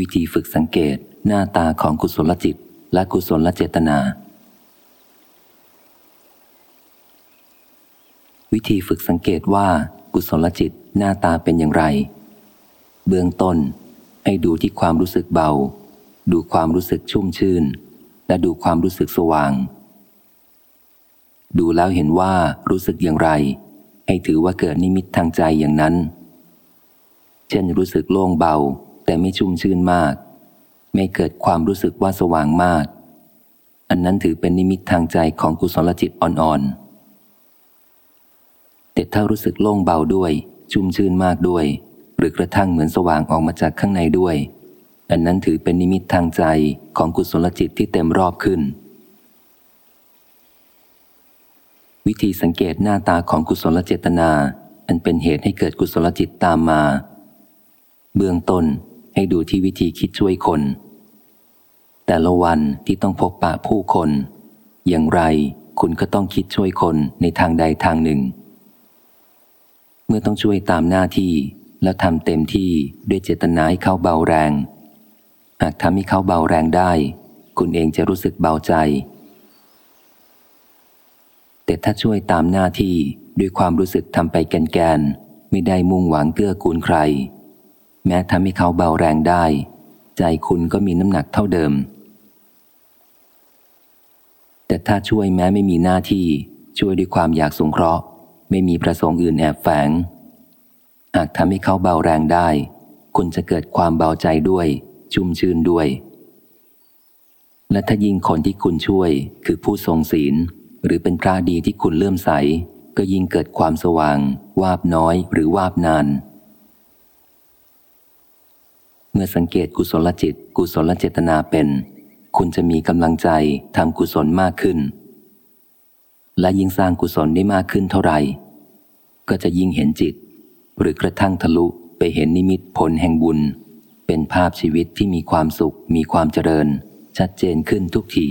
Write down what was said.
วิธีฝึกสังเกตหน้าตาของกุศลจิต และกุศลเจตนา วิธีฝึกสังเกตว่ากุศลจิตหน้าตาเป็นอย่างไร เบื้องต้น ให้ดูที่ความรู้สึกเบา ดูความรู้สึกชุ่มชื่น และดูความรู้สึกสว่าง ดูแล้วเห็นว่ารู้สึกอย่างไร ให้ถือว่าเกิดนิมิตทางใจอย่างนั้น เช่นรู้สึกโล่งเบา แต่ไม่ชุ่มชื่นมาก ไม่เกิดความรู้สึกว่าสว่างมาก อันนั้นถือเป็นนิมิตทางใจของกุศลจิตอ่อนๆแต่ถ้ารู้สึกโล่งเบาด้วย ชุ่มชื่นมากด้วย หรือกระทั่งเหมือนสว่างออกมาจากข้างในด้วย อันนั้นถือเป็นนิมิตทางใจของกุศลจิตที่เต็มรอบขึ้น วิธีสังเกตหน้าตาของกุศลเจตนาอันเป็นเหตุให้เกิดกุศลจิตตามมา เบื้องต้น ให้ดูที่วิธีคิดช่วยคน แต่ละวันที่ต้องพบปะผู้คน อย่างไรคุณก็ต้องคิดช่วยคนในทางใดทางหนึ่ง เมื่อต้องช่วยตามหน้าที่แล้วทำเต็มที่ด้วยเจตนาให้เขาเบาแรง หากทำให้เขาเบาแรงได้ คุณเองจะรู้สึกเบาใจ แต่ถ้าช่วยตามหน้าที่ด้วยความรู้สึกทำไปแกนๆไม่ได้มุ่งหวังเกื้อกูลใคร แม้ทำให้เขาเบาแรงได้ ใจคุณก็มีน้ำหนักเท่าเดิม แต่ถ้าช่วยแม้ไม่มีหน้าที่ช่วยด้วยความอยากสงเคราะห์ ไม่มีประสงค์อื่นแอบแฝงหากทำให้เขาเบาแรงได้ คุณจะเกิดความเบาใจด้วย ชุ่มชื่นด้วย และถ้ายิ่งคนที่คุณช่วยคือผู้ทรงศีล หรือเป็นพระดีที่คุณเลื่อมใส ก็ยิ่งเกิดความสว่าง วาบน้อยหรือวาบนาน เมื่อสังเกตกุศลจิต กุศลเจตนาเป็น คุณจะมีกำลังใจทำกุศลมากขึ้น และยิ่งสร้างกุศลได้มากขึ้นเท่าไหร่ ก็จะยิ่งเห็นจิต หรือกระทั่งทะลุไปเห็นนิมิตผลแห่งบุญ เป็นภาพชีวิตที่มีความสุขมีความเจริญ ชัดเจนขึ้นทุกที